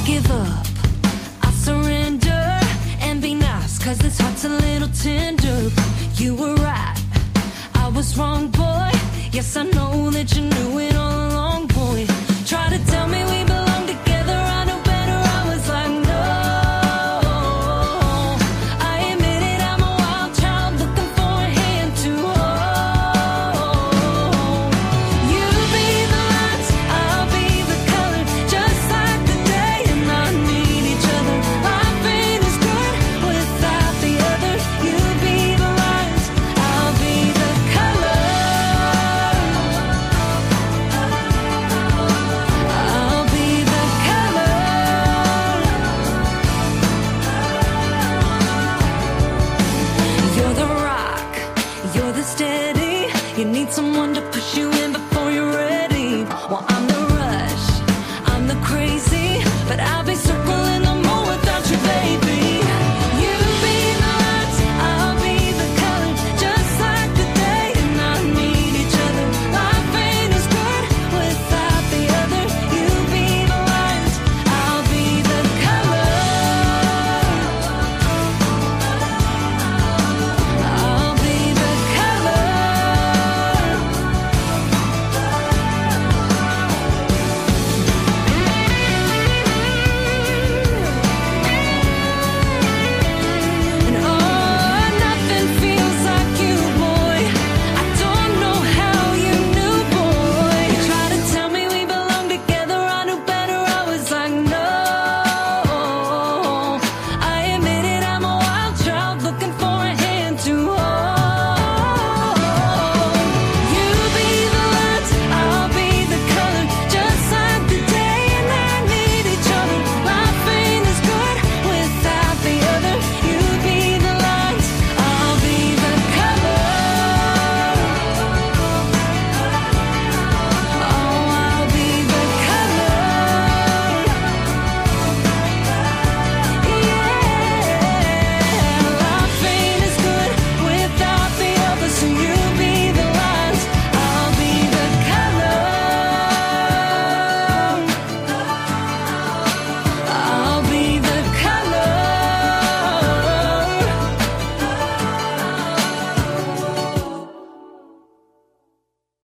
I give up, I surrender and be nice, cause this heart's a little tender. You were right, I was wrong, boy. Yes, I know. steady. You need someone to push you in.